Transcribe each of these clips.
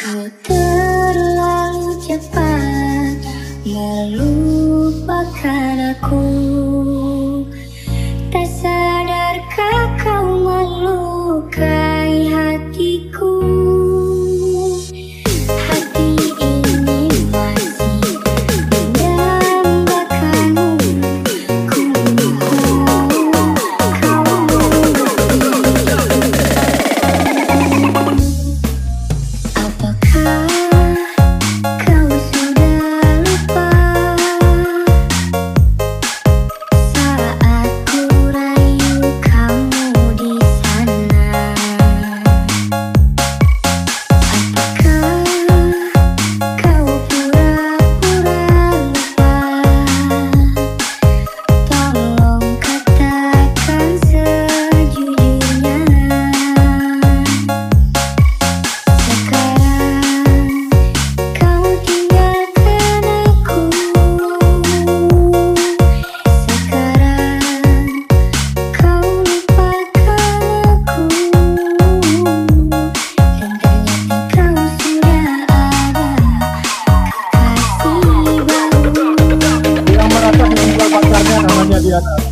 Kau terlalu cepat melupakan aku. Indiana.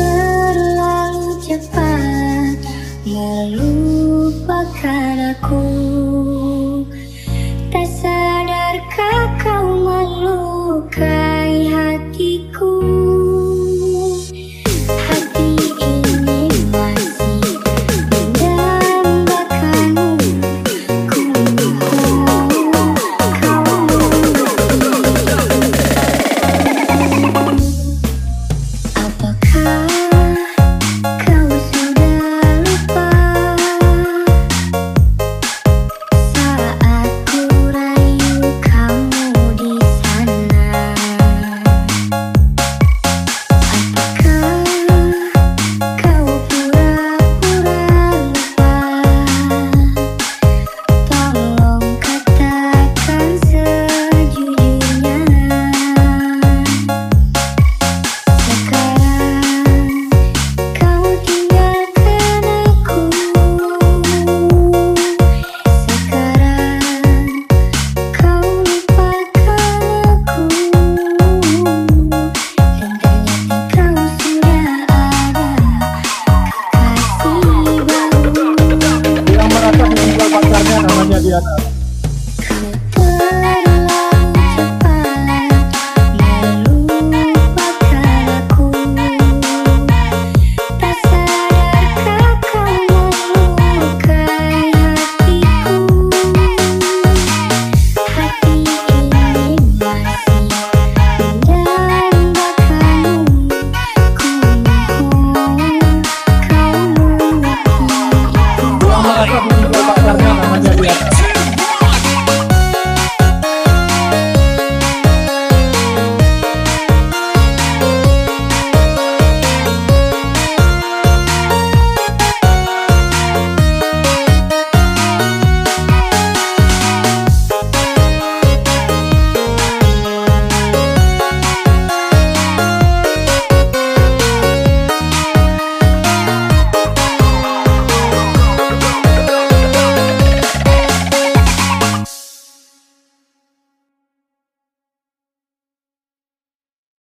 terlalu cepat melupakan aku.